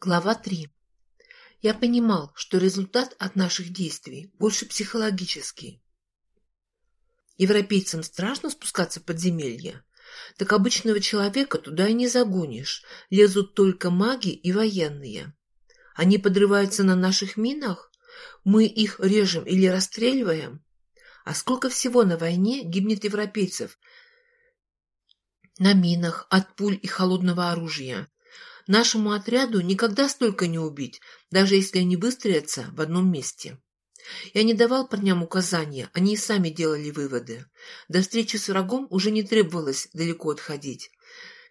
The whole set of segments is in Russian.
Глава 3. Я понимал, что результат от наших действий больше психологический. Европейцам страшно спускаться в подземелье. Так обычного человека туда и не загонишь. Лезут только маги и военные. Они подрываются на наших минах? Мы их режем или расстреливаем? А сколько всего на войне гибнет европейцев? На минах, от пуль и холодного оружия. Нашему отряду никогда столько не убить, даже если они выстроятся в одном месте. Я не давал парням указания, они и сами делали выводы. До встречи с врагом уже не требовалось далеко отходить.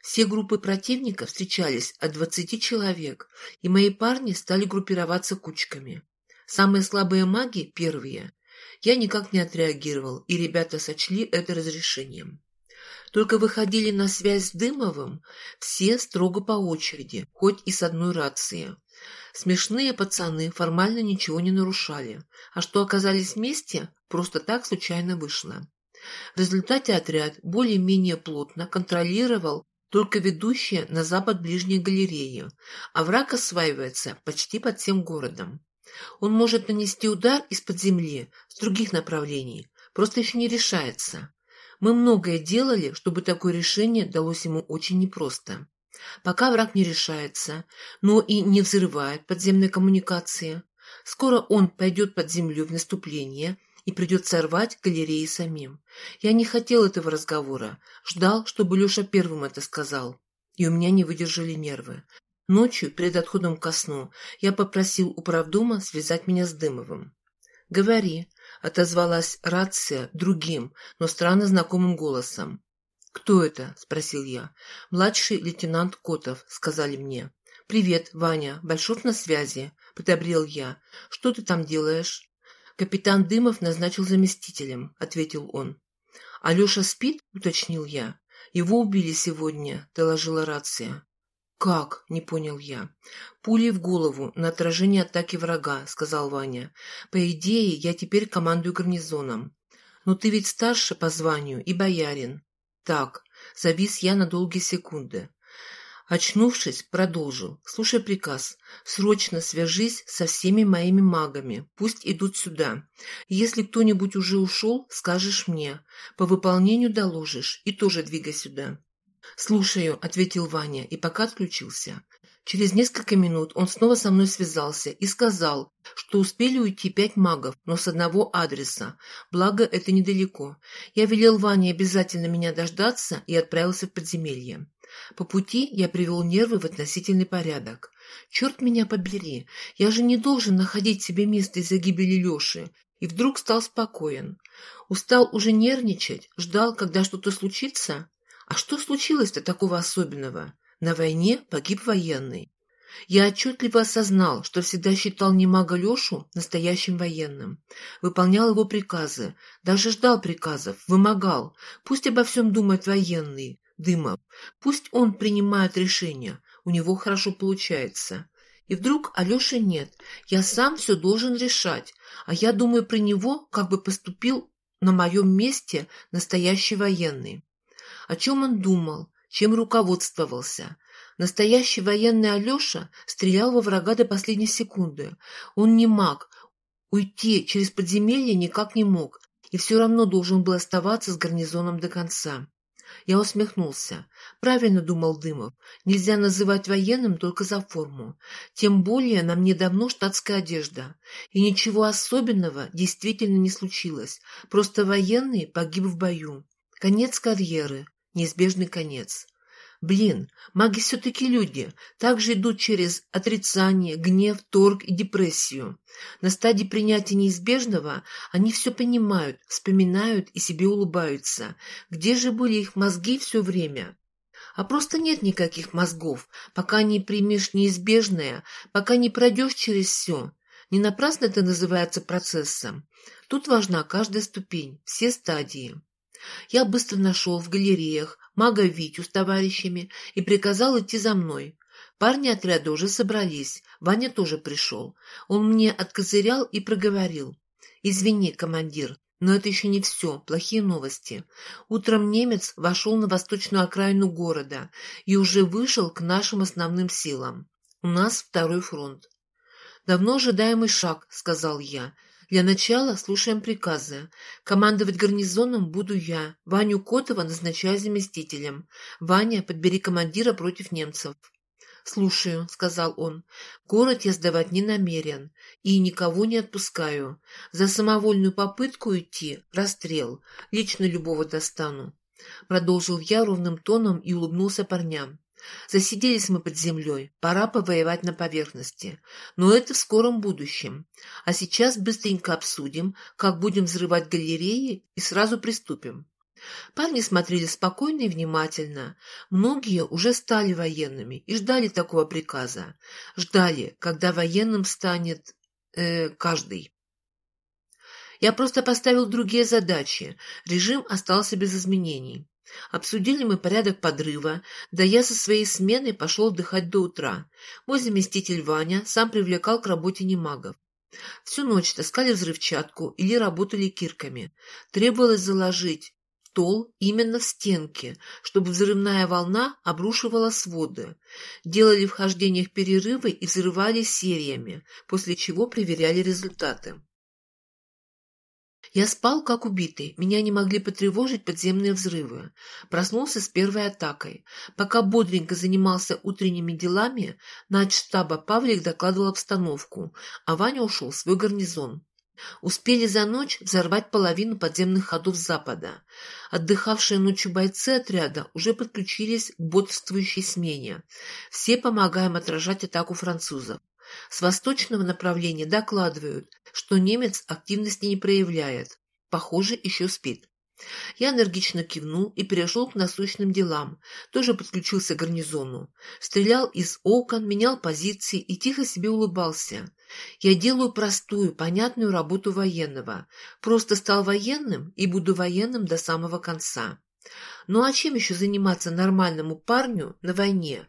Все группы противника встречались от двадцати человек, и мои парни стали группироваться кучками. Самые слабые маги – первые. Я никак не отреагировал, и ребята сочли это разрешением. Только выходили на связь с Дымовым все строго по очереди, хоть и с одной рации. Смешные пацаны формально ничего не нарушали, а что оказались вместе, просто так случайно вышло. В результате отряд более-менее плотно контролировал только ведущие на запад ближней галереи, а враг осваивается почти под всем городом. Он может нанести удар из-под земли с других направлений, просто еще не решается. Мы многое делали, чтобы такое решение далось ему очень непросто. Пока враг не решается, но и не взрывает подземные коммуникации. Скоро он пойдет под землю в наступление и придется рвать галереи самим. Я не хотел этого разговора, ждал, чтобы Леша первым это сказал. И у меня не выдержали нервы. Ночью, перед отходом ко сну, я попросил управдома связать меня с Дымовым. «Говори», — отозвалась рация другим, но странно знакомым голосом. «Кто это?» — спросил я. «Младший лейтенант Котов», — сказали мне. «Привет, Ваня. Большов на связи», — подобрел я. «Что ты там делаешь?» «Капитан Дымов назначил заместителем», — ответил он. «Алеша спит?» — уточнил я. «Его убили сегодня», — доложила рация. «Как?» — не понял я. «Пули в голову на отражение атаки врага», — сказал Ваня. «По идее, я теперь командую гарнизоном. Но ты ведь старше по званию и боярин». «Так», — завис я на долгие секунды. Очнувшись, продолжил. «Слушай приказ. Срочно свяжись со всеми моими магами. Пусть идут сюда. Если кто-нибудь уже ушел, скажешь мне. По выполнению доложишь и тоже двигай сюда». «Слушаю», — ответил Ваня и пока отключился. Через несколько минут он снова со мной связался и сказал, что успели уйти пять магов, но с одного адреса, благо это недалеко. Я велел Ване обязательно меня дождаться и отправился в подземелье. По пути я привел нервы в относительный порядок. Черт меня побери, я же не должен находить себе место из-за гибели Леши. И вдруг стал спокоен. Устал уже нервничать, ждал, когда что-то случится. А что случилось-то такого особенного? На войне погиб военный. Я отчетливо осознал, что всегда считал немага Лешу настоящим военным. Выполнял его приказы, даже ждал приказов, вымогал. Пусть обо всем думает военный, Дымов. Пусть он принимает решения, у него хорошо получается. И вдруг Алеши нет, я сам все должен решать, а я думаю про него, как бы поступил на моем месте настоящий военный. О чем он думал, чем руководствовался? Настоящий военный Алеша стрелял во врага до последней секунды. Он не маг, уйти через подземелье никак не мог, и все равно должен был оставаться с гарнизоном до конца. Я усмехнулся. Правильно думал Дымов. Нельзя называть военным только за форму. Тем более на мне давно штатская одежда. И ничего особенного действительно не случилось. Просто военный погиб в бою. Конец карьеры неизбежный конец. Блин, маги все-таки люди, также идут через отрицание, гнев, торг и депрессию. На стадии принятия неизбежного они все понимают, вспоминают и себе улыбаются. Где же были их мозги все время? А просто нет никаких мозгов, пока не примешь неизбежное, пока не пройдешь через все. Не напрасно это называется процессом. Тут важна каждая ступень, все стадии. Я быстро нашел в галереях мага Витю с товарищами и приказал идти за мной. Парни отряда уже собрались, Ваня тоже пришел. Он мне откозырял и проговорил. «Извини, командир, но это еще не все, плохие новости. Утром немец вошел на восточную окраину города и уже вышел к нашим основным силам. У нас второй фронт. «Давно ожидаемый шаг», — сказал я. «Для начала слушаем приказы. Командовать гарнизоном буду я. Ваню Котова назначаю заместителем. Ваня, подбери командира против немцев». «Слушаю», — сказал он. «Город я сдавать не намерен и никого не отпускаю. За самовольную попытку идти — расстрел. Лично любого достану». Продолжил я ровным тоном и улыбнулся парням. Засиделись мы под землей, пора повоевать на поверхности. Но это в скором будущем. А сейчас быстренько обсудим, как будем взрывать галереи и сразу приступим. Парни смотрели спокойно и внимательно. Многие уже стали военными и ждали такого приказа. Ждали, когда военным станет э, каждый. Я просто поставил другие задачи. Режим остался без изменений. Обсудили мы порядок подрыва, да я со своей сменой пошел отдыхать до утра. Мой заместитель Ваня сам привлекал к работе немагов. Всю ночь таскали взрывчатку или работали кирками. Требовалось заложить стол именно в стенке, чтобы взрывная волна обрушивала своды. Делали в хождениях перерывы и взрывали сериями, после чего проверяли результаты. Я спал, как убитый, меня не могли потревожить подземные взрывы. Проснулся с первой атакой. Пока бодренько занимался утренними делами, штаба Павлик докладывал обстановку, а Ваня ушел в свой гарнизон. Успели за ночь взорвать половину подземных ходов запада. Отдыхавшие ночью бойцы отряда уже подключились к бодрствующей смене. Все помогаем отражать атаку французов. С восточного направления докладывают, что немец активности не проявляет. Похоже, еще спит. Я энергично кивнул и перешел к насущным делам. Тоже подключился к гарнизону. Стрелял из окон, менял позиции и тихо себе улыбался. Я делаю простую, понятную работу военного. Просто стал военным и буду военным до самого конца. Ну а чем еще заниматься нормальному парню на войне?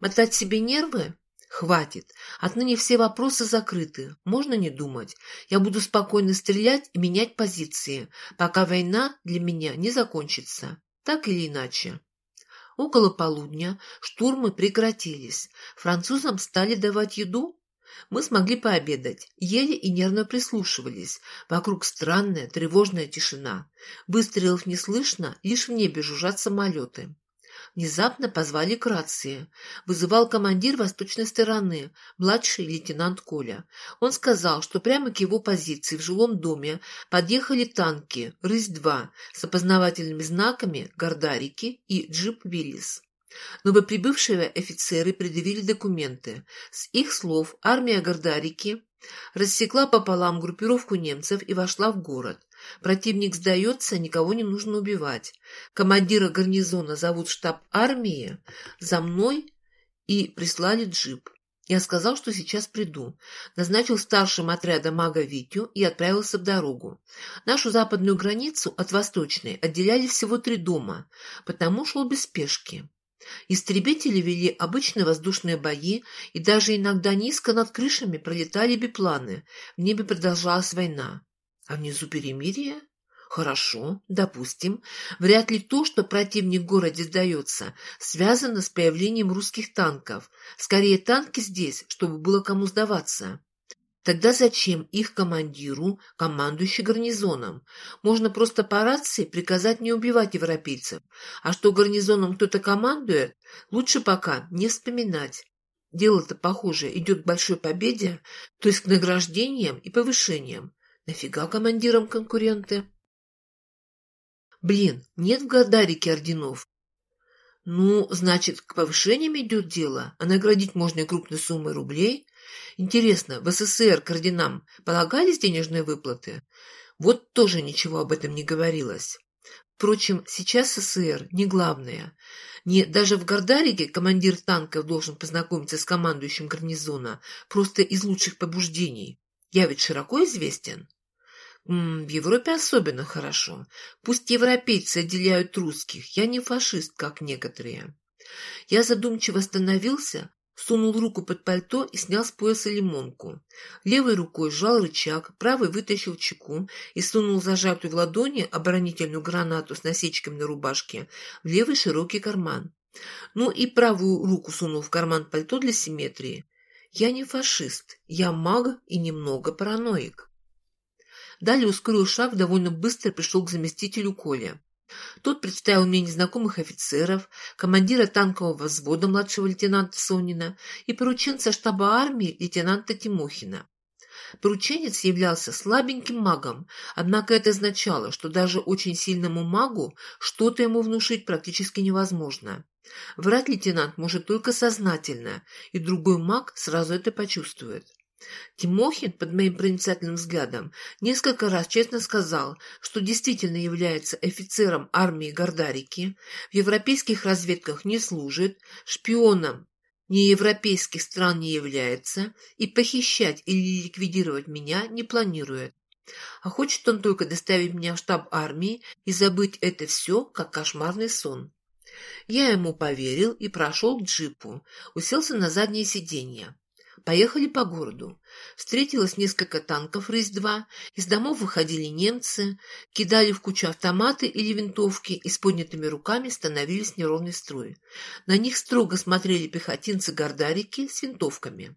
Мотать себе нервы? Хватит. Отныне все вопросы закрыты. Можно не думать. Я буду спокойно стрелять и менять позиции, пока война для меня не закончится. Так или иначе. Около полудня штурмы прекратились. Французам стали давать еду. Мы смогли пообедать, ели и нервно прислушивались. Вокруг странная, тревожная тишина. Выстрелов не слышно, лишь в небе жужжат самолеты. Внезапно позвали к рации. Вызывал командир восточной стороны, младший лейтенант Коля. Он сказал, что прямо к его позиции в жилом доме подъехали танки «Рысь-2» с опознавательными знаками «Гордарики» и «Джип Виллис». Новоприбывшие офицеры предъявили документы. С их слов армия Гордарики рассекла пополам группировку немцев и вошла в город. Противник сдается, никого не нужно убивать. Командира гарнизона зовут штаб армии, за мной и прислали джип. Я сказал, что сейчас приду. Назначил старшим отряда мага Витю и отправился в дорогу. Нашу западную границу от восточной отделяли всего три дома, потому шел без спешки. Истребители вели обычные воздушные бои, и даже иногда низко над крышами пролетали бипланы. В небе продолжалась война. А внизу перемирие? Хорошо, допустим. Вряд ли то, что противник в городе сдается, связано с появлением русских танков. Скорее, танки здесь, чтобы было кому сдаваться. Тогда зачем их командиру, командующий гарнизоном? Можно просто по рации приказать не убивать европейцев. А что гарнизоном кто-то командует, лучше пока не вспоминать. Дело-то, похоже, идет к большой победе, то есть к награждениям и повышениям. Нафига командирам конкуренты? Блин, нет в Гадарике орденов. Ну, значит, к повышениям идет дело, а наградить можно крупной суммой рублей. Интересно, в СССР к орденам полагались денежные выплаты? Вот тоже ничего об этом не говорилось. Впрочем, сейчас СССР не главное. Не даже в Гордарике командир танков должен познакомиться с командующим гарнизона просто из лучших побуждений. Я ведь широко известен. В Европе особенно хорошо. Пусть европейцы отделяют русских. Я не фашист, как некоторые. Я задумчиво остановился, сунул руку под пальто и снял с пояса лимонку. Левой рукой сжал рычаг, правой вытащил чеку и сунул зажатую в ладони оборонительную гранату с насечками на рубашке в левый широкий карман. Ну и правую руку сунул в карман пальто для симметрии. Я не фашист, я маг и немного параноик. Далее ускорил шаг, довольно быстро пришел к заместителю Коля. Тот представил мне незнакомых офицеров, командира танкового взвода младшего лейтенанта Сонина и порученца штаба армии лейтенанта Тимохина. Порученец являлся слабеньким магом, однако это означало, что даже очень сильному магу что-то ему внушить практически невозможно. Врать лейтенант может только сознательно, и другой маг сразу это почувствует. Тимохин, под моим проницательным взглядом, несколько раз честно сказал, что действительно является офицером армии Гордарики, в европейских разведках не служит, шпионом неевропейских стран не является и похищать или ликвидировать меня не планирует. А хочет он только доставить меня в штаб армии и забыть это все, как кошмарный сон. Я ему поверил и прошел к джипу, уселся на заднее сиденье. Поехали по городу. Встретилось несколько танков «Рысь-2», из домов выходили немцы, кидали в кучу автоматы или винтовки и с поднятыми руками становились неровной струи. На них строго смотрели пехотинцы-гордарики с винтовками.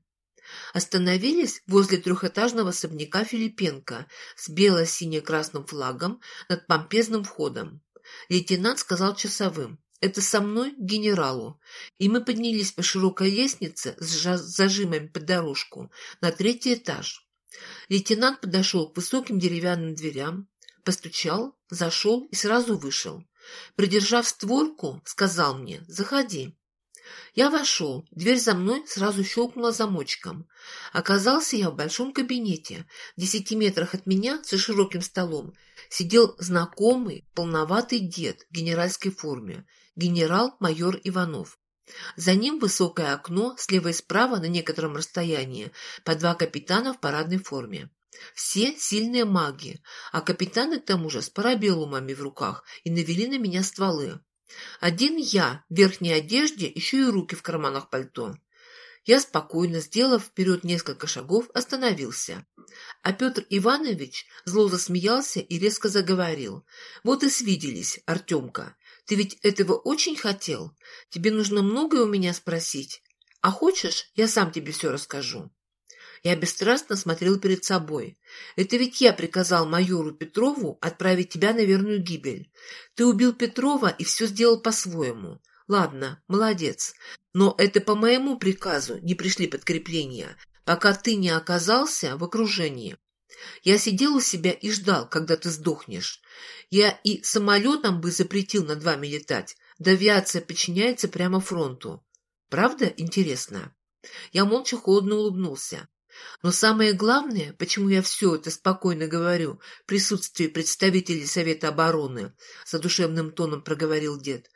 Остановились возле трехэтажного особняка Филипенко с бело-сине-красным флагом над помпезным входом. Лейтенант сказал часовым. Это со мной генералу, и мы поднялись по широкой лестнице с зажимами под дорожку на третий этаж. Лейтенант подошел к высоким деревянным дверям, постучал, зашел и сразу вышел. Придержав створку, сказал мне «Заходи». Я вошел, дверь за мной сразу щелкнула замочком. Оказался я в большом кабинете. В десяти метрах от меня, за широким столом, сидел знакомый, полноватый дед в генеральской форме генерал-майор Иванов. За ним высокое окно, слева и справа на некотором расстоянии, по два капитана в парадной форме. Все сильные маги, а капитаны к тому же с парабеллумами в руках и навели на меня стволы. Один я в верхней одежде, еще и руки в карманах пальто. Я спокойно, сделав вперед несколько шагов, остановился. А Петр Иванович зло засмеялся и резко заговорил. «Вот и свиделись, Артемка. Ты ведь этого очень хотел? Тебе нужно многое у меня спросить. А хочешь, я сам тебе все расскажу?» Я бесстрастно смотрел перед собой. «Это ведь я приказал майору Петрову отправить тебя на верную гибель. Ты убил Петрова и все сделал по-своему. Ладно, молодец. Но это по моему приказу не пришли подкрепления, пока ты не оказался в окружении. Я сидел у себя и ждал, когда ты сдохнешь. Я и самолетом бы запретил над вами летать, да авиация подчиняется прямо фронту. Правда интересно? Я молча холодно улыбнулся. Но самое главное, почему я все это спокойно говорю, в присутствии представителей Совета обороны, задушевным тоном проговорил дед,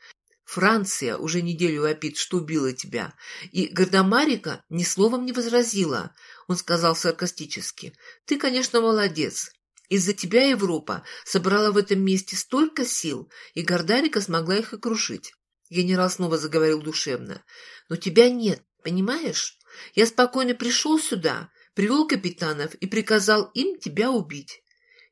Франция уже неделю вопит, что убила тебя. И Гардамарика ни словом не возразила. Он сказал саркастически. Ты, конечно, молодец. Из-за тебя Европа собрала в этом месте столько сил, и Гордарика смогла их окружить. Генерал снова заговорил душевно. Но тебя нет, понимаешь? Я спокойно пришел сюда, привел капитанов и приказал им тебя убить.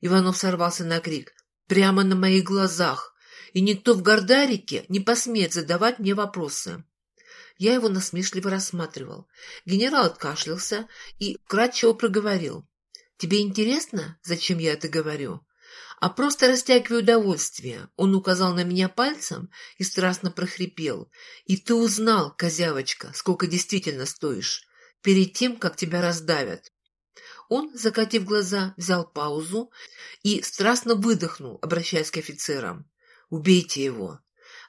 Иванов сорвался на крик. Прямо на моих глазах и никто в Гордарике не посмеет задавать мне вопросы. Я его насмешливо рассматривал. Генерал откашлялся и кратчево проговорил. «Тебе интересно, зачем я это говорю?» «А просто растягиваю удовольствие». Он указал на меня пальцем и страстно прохрипел. «И ты узнал, козявочка, сколько действительно стоишь, перед тем, как тебя раздавят». Он, закатив глаза, взял паузу и страстно выдохнул, обращаясь к офицерам. Убейте его.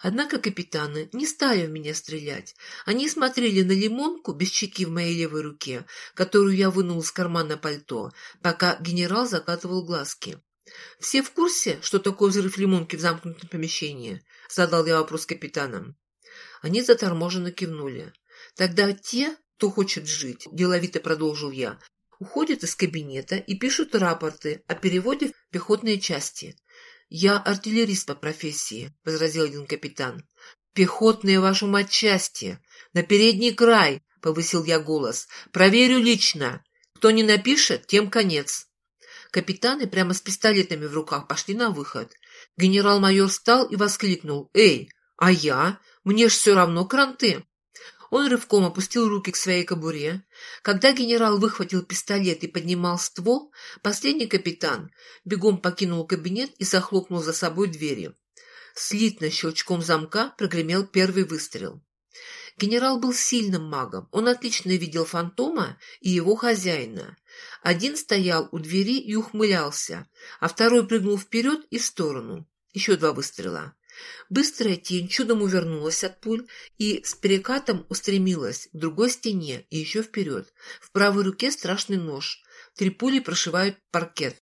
Однако капитаны не стали в меня стрелять. Они смотрели на лимонку без чеки в моей левой руке, которую я вынул из кармана пальто, пока генерал закатывал глазки. «Все в курсе, что такое взрыв лимонки в замкнутом помещении?» — задал я вопрос капитанам. Они заторможенно кивнули. «Тогда те, кто хочет жить», — деловито продолжил я, уходят из кабинета и пишут рапорты о переводе в пехотные части. «Я артиллерист по профессии», — возразил один капитан. «Пехотные вашу мать части! На передний край!» — повысил я голос. «Проверю лично. Кто не напишет, тем конец». Капитаны прямо с пистолетами в руках пошли на выход. Генерал-майор встал и воскликнул. «Эй, а я? Мне ж все равно кранты. Он рывком опустил руки к своей кобуре. Когда генерал выхватил пистолет и поднимал ствол, последний капитан бегом покинул кабинет и захлопнул за собой двери. Слитно щелчком замка прогремел первый выстрел. Генерал был сильным магом. Он отлично видел фантома и его хозяина. Один стоял у двери и ухмылялся, а второй прыгнул вперед и в сторону. Еще два выстрела. Быстрая тень чудом увернулась от пуль и с перекатом устремилась к другой стене и еще вперед. В правой руке страшный нож. Три пули прошивают паркет.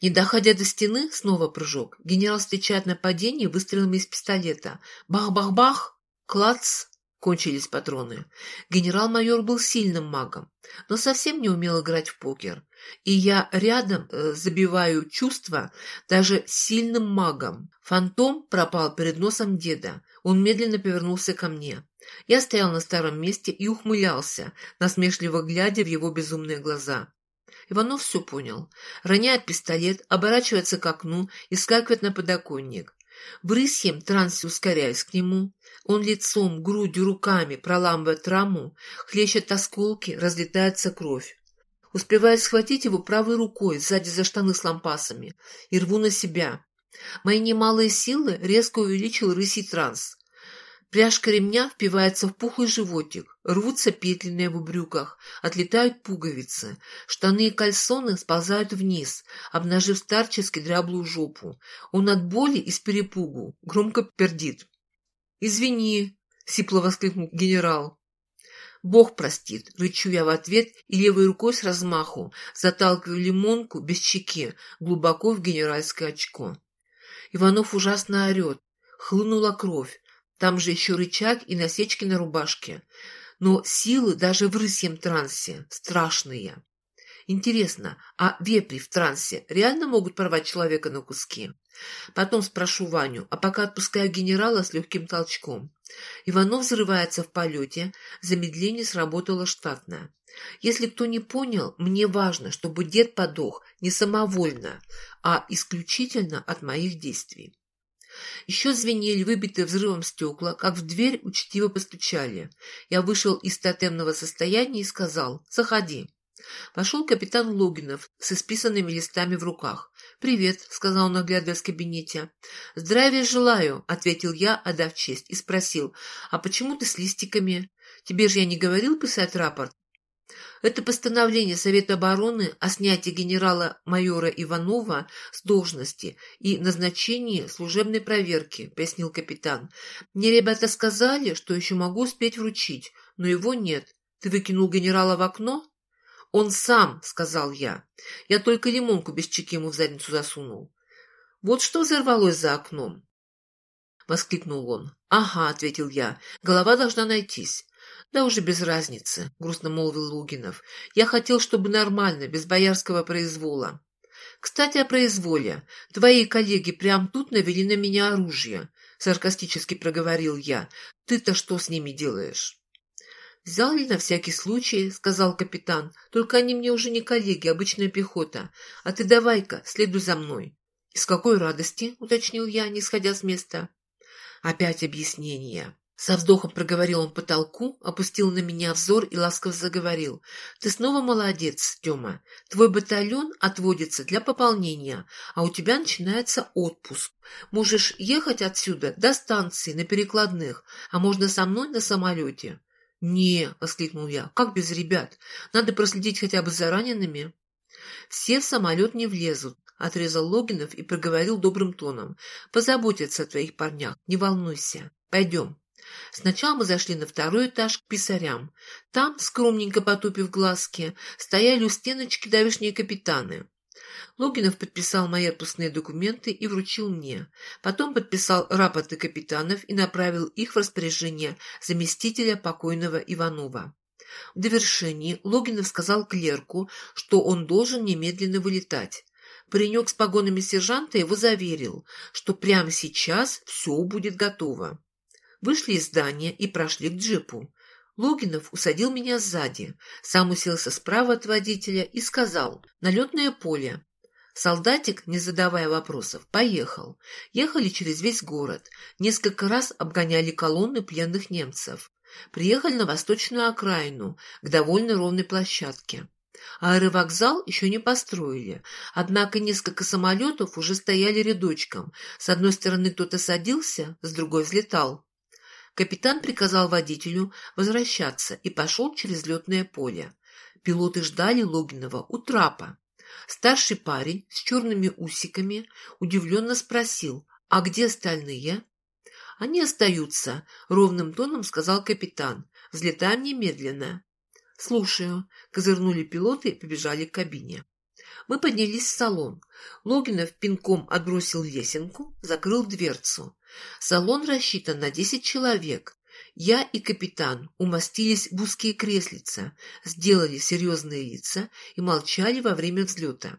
Не доходя до стены, снова прыжок. Генерал встречает нападение выстрелами из пистолета. Бах-бах-бах! Клац! Кончились патроны. Генерал-майор был сильным магом, но совсем не умел играть в покер. И я рядом э, забиваю чувства даже сильным магом. Фантом пропал перед носом деда. Он медленно повернулся ко мне. Я стоял на старом месте и ухмылялся, насмешливо глядя в его безумные глаза. Иванов все понял. Роняет пистолет, оборачивается к окну и скакивает на подоконник. В рысьем трансе ускоряясь к нему. Он лицом, грудью, руками проламывает раму, хлещет осколки, разлетается кровь. Успевает схватить его правой рукой сзади за штаны с лампасами и рву на себя. Мои немалые силы резко увеличил рысий транс. Пряжка ремня впивается в пухлый животик, рвутся петли на его брюках, отлетают пуговицы, штаны и кальсоны сползают вниз, обнажив старчески дряблую жопу. Он от боли и с перепугу громко пердит. «Извини!» — сипло воскликнул генерал. «Бог простит!» — рычу я в ответ и левой рукой с размаху заталкиваю лимонку без чеки глубоко в генеральское очко. Иванов ужасно орет. Хлынула кровь. Там же еще рычаг и насечки на рубашке. Но силы даже в рысьем трансе страшные. Интересно, а вепри в трансе реально могут порвать человека на куски? Потом спрошу Ваню, а пока отпускаю генерала с легким толчком. Иванов взрывается в полете, замедление сработало штатное. Если кто не понял, мне важно, чтобы дед подох не самовольно, а исключительно от моих действий. Еще звенели выбитые взрывом стекла, как в дверь учтиво постучали. Я вышел из тотемного состояния и сказал «Заходи». Вошел капитан Логинов с исписанными листами в руках. «Привет», — сказал он, оглядываясь в кабинете. «Здравия желаю», — ответил я, отдав честь, и спросил, «А почему ты с листиками? Тебе же я не говорил писать рапорт?» Это постановление Совета обороны о снятии генерала-майора Иванова с должности и назначении служебной проверки, пояснил капитан. Мне ребята сказали, что еще могу успеть вручить, но его нет. Ты выкинул генерала в окно? Он сам, сказал я. Я только лимонку без чеки ему в задницу засунул. Вот что взорвалось за окном. — воскликнул он. «Ага», — ответил я, — «голова должна найтись. «Да уже без разницы», — грустно молвил Лугинов. «Я хотел, чтобы нормально, без боярского произвола». «Кстати, о произволе. Твои коллеги прям тут навели на меня оружие», — саркастически проговорил я. «Ты-то что с ними делаешь?» «Взял ли на всякий случай», — сказал капитан. «Только они мне уже не коллеги, обычная пехота. А ты давай-ка, следуй за мной». «Из какой радости?» — уточнил я, не сходя с места. «Опять объяснение. Со вздохом проговорил он потолку, опустил на меня взор и ласково заговорил. «Ты снова молодец, Тёма. Твой батальон отводится для пополнения, а у тебя начинается отпуск. Можешь ехать отсюда до станции на перекладных, а можно со мной на самолете». «Не», — воскликнул я, — «как без ребят? Надо проследить хотя бы за ранеными». «Все в самолет не влезут», — отрезал Логинов и проговорил добрым тоном. «Позаботятся о твоих парнях, не волнуйся. Пойдем». Сначала мы зашли на второй этаж к писарям. Там, скромненько потупив глазки, стояли у стеночки давешние капитаны. Логинов подписал мои отпускные документы и вручил мне. Потом подписал рапорты капитанов и направил их в распоряжение заместителя покойного Иванова. В довершении Логинов сказал клерку, что он должен немедленно вылетать. Паренек с погонами сержанта его заверил, что прямо сейчас все будет готово. Вышли из здания и прошли к джипу. Логинов усадил меня сзади, сам уселся справа от водителя и сказал «Налетное поле». Солдатик, не задавая вопросов, поехал. Ехали через весь город. Несколько раз обгоняли колонны пленных немцев. Приехали на восточную окраину, к довольно ровной площадке. Аэровокзал еще не построили, однако несколько самолетов уже стояли рядочком. С одной стороны кто-то садился, с другой взлетал. Капитан приказал водителю возвращаться и пошел через летное поле. Пилоты ждали Логинова у трапа. Старший парень с черными усиками удивленно спросил, «А где остальные?» «Они остаются», — ровным тоном сказал капитан. «Взлетаем немедленно». «Слушаю», — козырнули пилоты и побежали к кабине. Мы поднялись в салон. Логинов пинком отбросил лесенку, закрыл дверцу. Салон рассчитан на десять человек. Я и капитан умостились в узкие креслица, сделали серьезные лица и молчали во время взлета.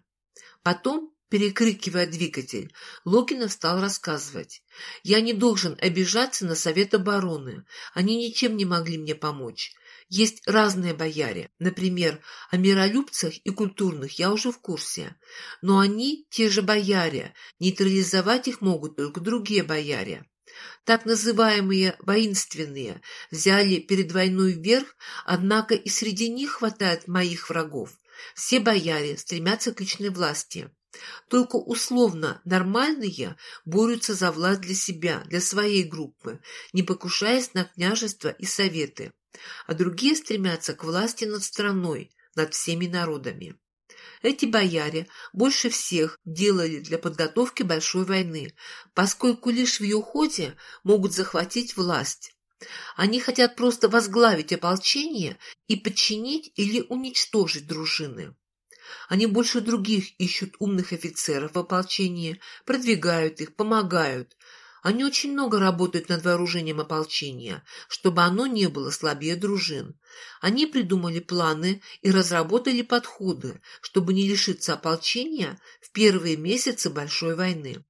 Потом, перекрикивая двигатель, Логинов стал рассказывать. «Я не должен обижаться на Совет обороны. Они ничем не могли мне помочь. Есть разные бояре. Например, о миролюбцах и культурных я уже в курсе. Но они те же бояре. Нейтрализовать их могут только другие бояре. Так называемые воинственные взяли перед войной вверх, однако и среди них хватает моих врагов. Все бояре стремятся к личной власти. Только условно нормальные борются за власть для себя, для своей группы, не покушаясь на княжество и советы, а другие стремятся к власти над страной, над всеми народами. Эти бояре больше всех делали для подготовки большой войны, поскольку лишь в ее ходе могут захватить власть. Они хотят просто возглавить ополчение и подчинить или уничтожить дружины. Они больше других ищут умных офицеров в ополчении, продвигают их, помогают, они очень много работают над вооружением ополчения, чтобы оно не было слабее дружин. Они придумали планы и разработали подходы, чтобы не лишиться ополчения в первые месяцы Большой войны.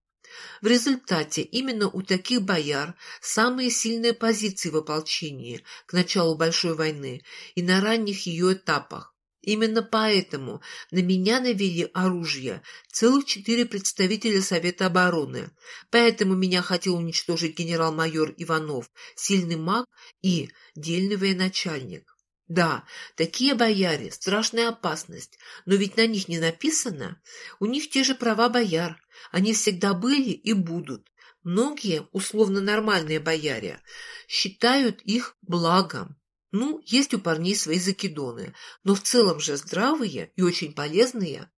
В результате именно у таких бояр самые сильные позиции в ополчении к началу Большой войны и на ранних ее этапах. Именно поэтому на меня навели оружие целых четыре представителя Совета обороны. Поэтому меня хотел уничтожить генерал-майор Иванов, сильный маг и дельный военачальник. Да, такие бояре – страшная опасность, но ведь на них не написано. У них те же права бояр, они всегда были и будут. Многие, условно нормальные бояре, считают их благом. Ну, есть у парней свои закидоны, но в целом же здравые и очень полезные.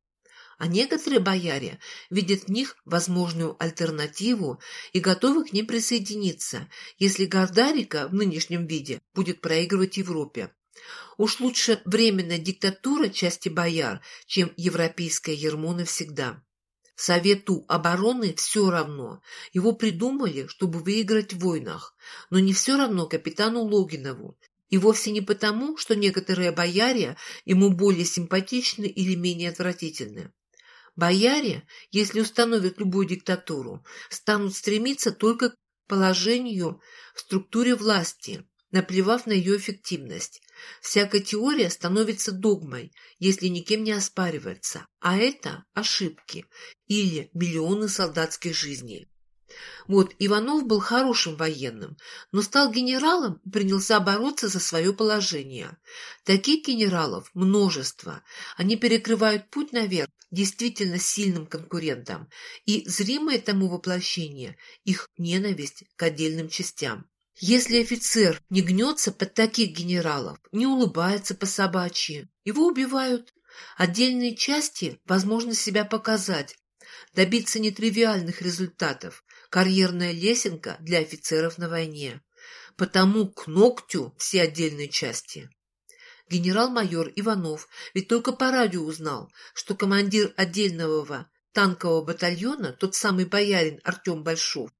А некоторые бояре видят в них возможную альтернативу и готовы к ним присоединиться, если Гордарика в нынешнем виде будет проигрывать Европе. Уж лучше временная диктатура части бояр, чем европейское ермо навсегда. Совету обороны все равно. Его придумали, чтобы выиграть в войнах. Но не все равно капитану Логинову. И вовсе не потому, что некоторые бояре ему более симпатичны или менее отвратительны. Бояре, если установят любую диктатуру, станут стремиться только к положению в структуре власти, наплевав на ее эффективность. Всякая теория становится догмой, если никем не оспаривается, а это ошибки или миллионы солдатских жизней. Вот Иванов был хорошим военным, но стал генералом и принялся бороться за свое положение. Таких генералов множество. Они перекрывают путь наверх действительно сильным конкурентам, и зримое тому воплощение – их ненависть к отдельным частям. Если офицер не гнется под таких генералов, не улыбается по собачьи, его убивают. Отдельные части – возможность себя показать, добиться нетривиальных результатов, карьерная лесенка для офицеров на войне. Потому к ногтю все отдельные части. Генерал-майор Иванов ведь только по радио узнал, что командир отдельного танкового батальона, тот самый боярин Артем Большов.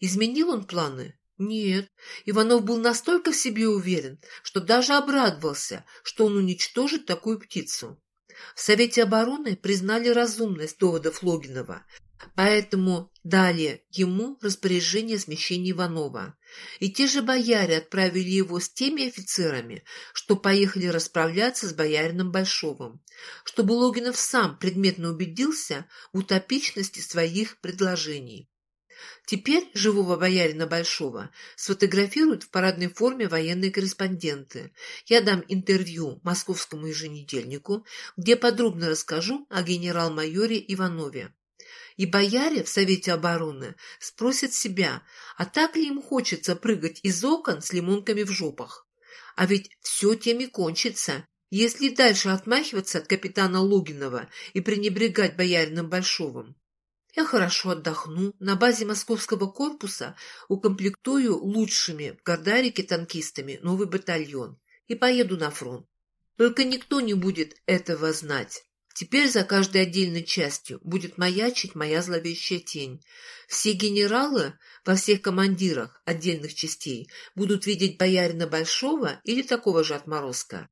Изменил он планы? Нет. Иванов был настолько в себе уверен, что даже обрадовался, что он уничтожит такую птицу. В Совете обороны признали разумность доводов Логинова, Поэтому дали ему распоряжение о смещении Иванова. И те же бояре отправили его с теми офицерами, что поехали расправляться с боярином Большовым, чтобы Логинов сам предметно убедился в утопичности своих предложений. Теперь живого боярина Большого сфотографируют в парадной форме военные корреспонденты. Я дам интервью московскому еженедельнику, где подробно расскажу о генерал-майоре Иванове. И бояре в Совете обороны спросят себя, а так ли им хочется прыгать из окон с лимонками в жопах? А ведь все тем и кончится, если дальше отмахиваться от капитана Логинова и пренебрегать боярином Большовым. Я хорошо отдохну, на базе московского корпуса укомплектую лучшими в Гордарике танкистами новый батальон и поеду на фронт. Только никто не будет этого знать. Теперь за каждой отдельной частью будет маячить моя зловещая тень. Все генералы во всех командирах отдельных частей будут видеть боярина Большого или такого же отморозка.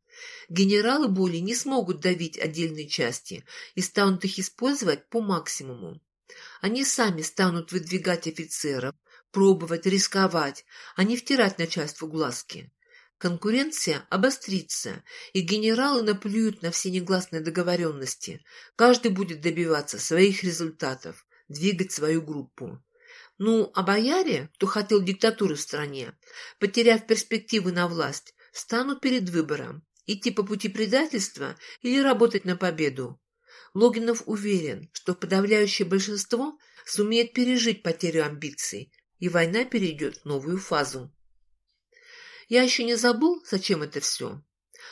Генералы более не смогут давить отдельные части и станут их использовать по максимуму. Они сами станут выдвигать офицеров, пробовать, рисковать, а не втирать начальству глазки. Конкуренция обострится, и генералы наплюют на все негласные договоренности. Каждый будет добиваться своих результатов, двигать свою группу. Ну, а бояре, кто хотел диктатуры в стране, потеряв перспективы на власть, станут перед выбором – идти по пути предательства или работать на победу. Логинов уверен, что подавляющее большинство сумеет пережить потерю амбиций, и война перейдет в новую фазу. Я еще не забыл, зачем это все.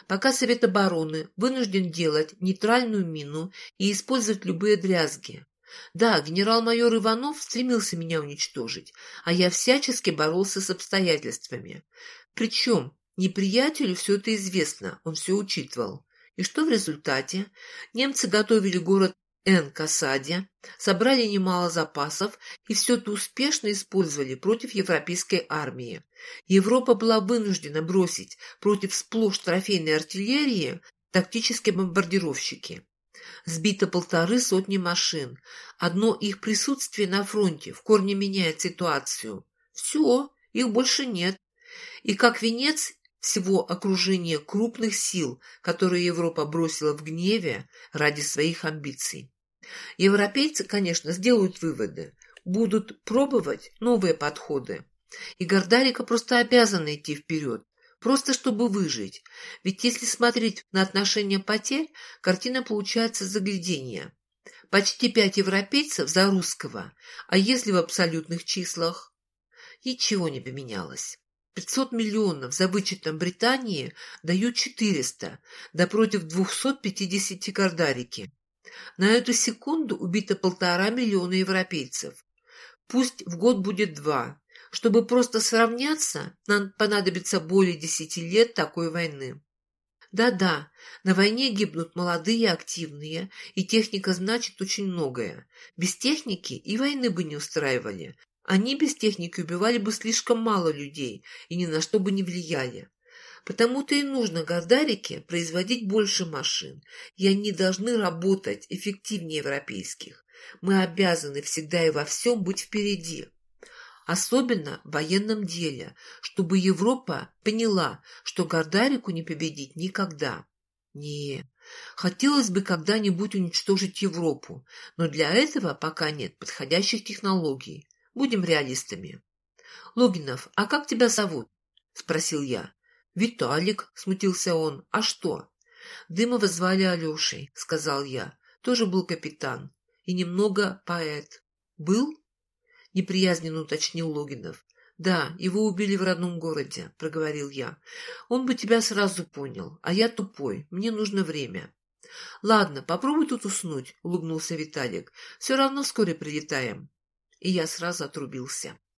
Пока Совет обороны вынужден делать нейтральную мину и использовать любые дрязги. Да, генерал-майор Иванов стремился меня уничтожить, а я всячески боролся с обстоятельствами. Причем неприятелю все это известно, он все учитывал. И что в результате? Немцы готовили город Н собрали немало запасов и все это успешно использовали против европейской армии. Европа была вынуждена бросить против сплошь трофейной артиллерии тактические бомбардировщики. Сбито полторы сотни машин. Одно их присутствие на фронте в корне меняет ситуацию. Все, их больше нет. И как венец всего окружения крупных сил, которые Европа бросила в гневе ради своих амбиций. Европейцы, конечно, сделают выводы, будут пробовать новые подходы. И Гордарика просто обязана идти вперед, просто чтобы выжить. Ведь если смотреть на отношение потерь, картина получается заглядение. Почти пять европейцев за русского, а если в абсолютных числах? Ничего не поменялось. 500 миллионов за вычетом Британии дают 400, да против 250 Гордарики. На эту секунду убито полтора миллиона европейцев. Пусть в год будет два. Чтобы просто сравняться, нам понадобится более десяти лет такой войны. Да-да, на войне гибнут молодые, активные, и техника значит очень многое. Без техники и войны бы не устраивали. Они без техники убивали бы слишком мало людей и ни на что бы не влияли. Потому-то и нужно Гордарике производить больше машин, и они должны работать эффективнее европейских. Мы обязаны всегда и во всем быть впереди. Особенно в военном деле, чтобы Европа поняла, что Гордарику не победить никогда. Не, хотелось бы когда-нибудь уничтожить Европу, но для этого пока нет подходящих технологий. Будем реалистами. Логинов, а как тебя зовут? Спросил я. Виталик, смутился он. А что? Дымова звали Алешей, сказал я. Тоже был капитан. И немного поэт. Был? Неприязненно уточнил Логинов. «Да, его убили в родном городе», — проговорил я. «Он бы тебя сразу понял, а я тупой, мне нужно время». «Ладно, попробуй тут уснуть», — улыбнулся Виталик. «Все равно вскоре прилетаем» и я сразу отрубился.